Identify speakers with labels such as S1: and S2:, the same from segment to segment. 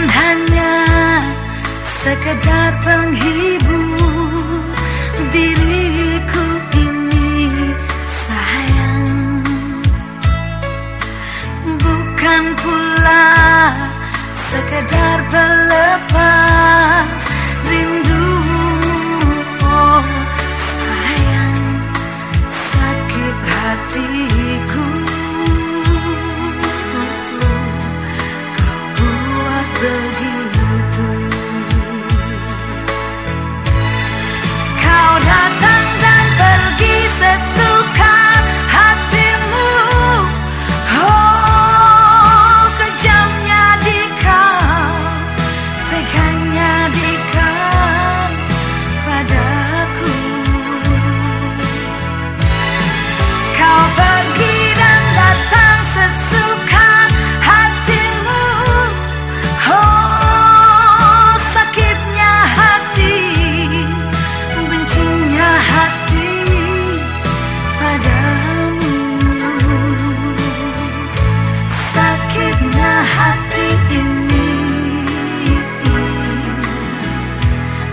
S1: bukan hanya sekedar penghibur diri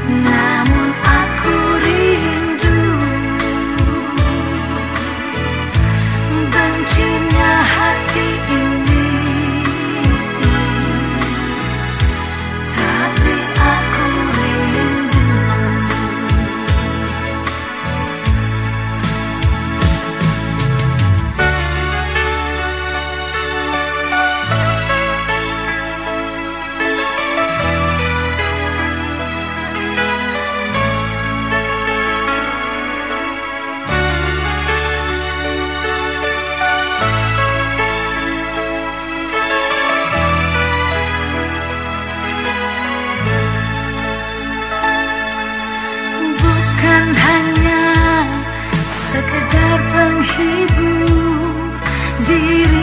S1: now. deep